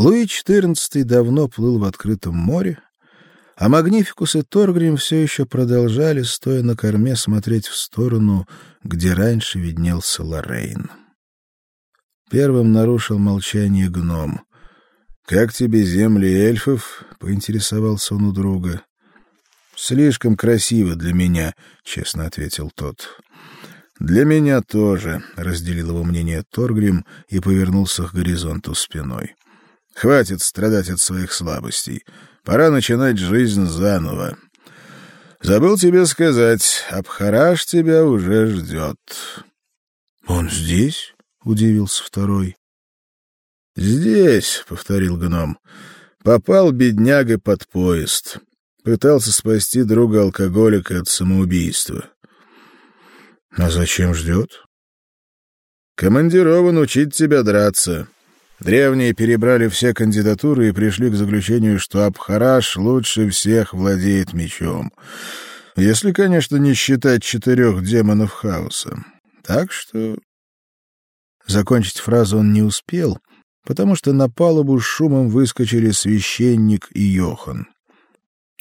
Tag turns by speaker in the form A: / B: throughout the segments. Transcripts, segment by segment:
A: Луи XIV давно плыл в открытом море, а Магнификус и Торгрим все еще продолжали, стоя на корме, смотреть в сторону, где раньше виднелся Лоррейн. Первым нарушил молчание гном. «Как тебе земли эльфов?» — поинтересовался он у друга. «Слишком красиво для меня», — честно ответил тот. «Для меня тоже», — разделил его мнение Торгрим и повернулся к горизонту спиной. «Хватит страдать от своих слабостей. Пора начинать жизнь заново. Забыл тебе сказать, Абхараш тебя уже ждет». «Он здесь?» — удивился второй. «Здесь», — повторил гном, — «попал бедняга под поезд. Пытался спасти друга-алкоголика от самоубийства». «А зачем ждет?» «Командирован учить тебя драться». Древние перебрали все кандидатуры и пришли к заключению, что Абхараш лучше всех владеет мечом. Если, конечно, не считать четырех демонов хаоса. Так что Закончить фразу он не успел, потому что на палубу с шумом выскочили священник и Йохан.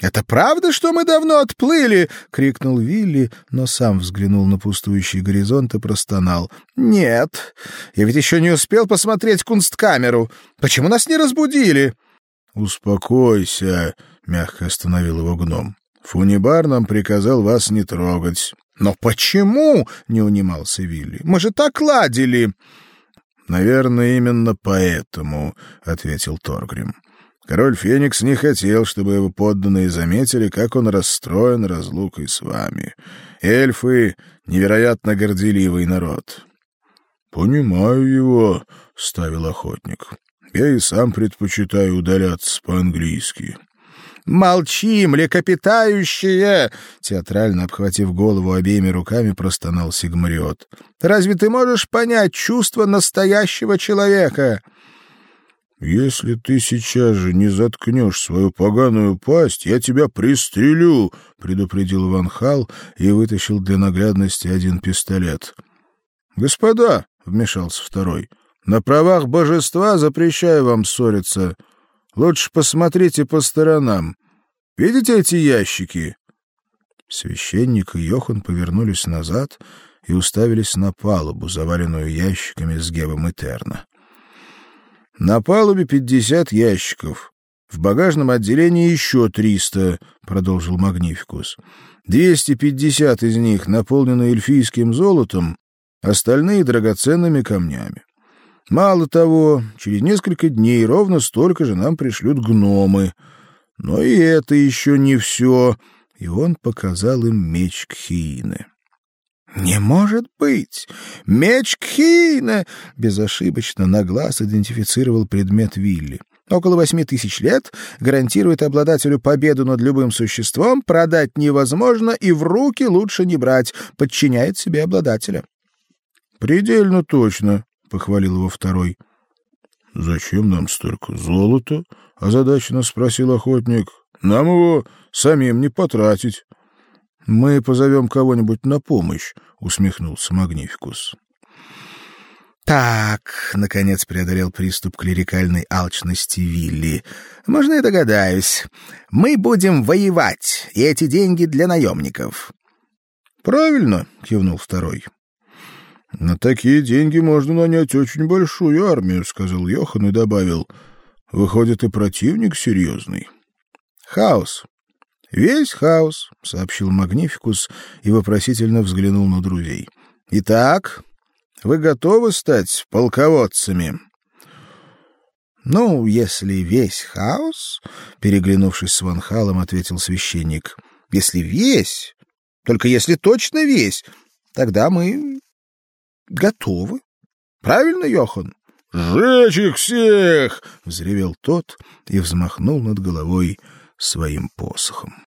A: «Это правда, что мы давно отплыли?» — крикнул Вилли, но сам взглянул на пустующий горизонт и простонал. «Нет, я ведь еще не успел посмотреть кунсткамеру. Почему нас не разбудили?»
B: «Успокойся», — мягко остановил его гном. «Фунибар нам приказал вас не трогать.
A: «Но почему?» — не унимался Вилли. «Мы же так ладили!»
B: «Наверное, именно поэтому», — ответил Торгрим. «Король Феникс не хотел, чтобы его подданные заметили, как он расстроен разлукой с вами. Эльфы — невероятно горделивый народ». «Понимаю его», — ставил охотник. «Я и сам предпочитаю удаляться по-английски».
A: «Молчи, млекопитающие!» Театрально обхватив голову обеими руками, простонал Сигмариот. «Разве ты можешь понять чувство настоящего человека?»
B: «Если ты сейчас же не заткнешь свою поганую пасть, я тебя пристрелю», — предупредил Ван Хал и вытащил для наглядности один пистолет.
A: «Господа», — вмешался второй, — «на правах божества запрещаю вам ссориться. Лучше посмотрите по сторонам. Видите эти ящики?
B: Священник и Йохан повернулись назад и уставились на палубу, заваленную ящиками с гебом Этерна.
A: На палубе пятьдесят ящиков. В багажном отделении еще триста, продолжил Магнификус. Двести пятьдесят из них наполнены эльфийским золотом, остальные драгоценными камнями. Мало того, через несколько дней ровно столько же нам пришлют гномы — но и это еще не все, и он показал им меч Кхиины. «Не может быть! Меч Кхиина!» — безошибочно на глаз идентифицировал предмет Вилли. «Около восьми тысяч лет гарантирует обладателю победу над любым существом, продать невозможно и в руки лучше не брать, подчиняет себе обладателя».
B: «Предельно точно», — похвалил его второй. «Зачем нам столько золота?» — озадаченно спросил охотник. «Нам его самим не потратить».
A: «Мы позовем кого-нибудь на помощь», — усмехнулся Магнификус. «Так», — наконец преодолел приступ клерикальной алчности Вилли, — «можно я догадаюсь? Мы будем воевать, и эти деньги для наемников».
B: «Правильно», — кивнул второй. «На такие деньги можно нанять очень большую армию», — сказал Йохан и добавил. «Выходит, и противник серьезный».
A: «Хаос. Весь хаос», — сообщил Магнификус и вопросительно взглянул на друзей. «Итак, вы готовы стать полководцами?» «Ну, если весь хаос», — переглянувшись с Ванхалом, ответил священник, — «если весь, только если точно весь, тогда мы готовы. Правильно, Йохан?
B: «Сжечь их всех!»
A: — взревел тот и взмахнул над головой своим посохом.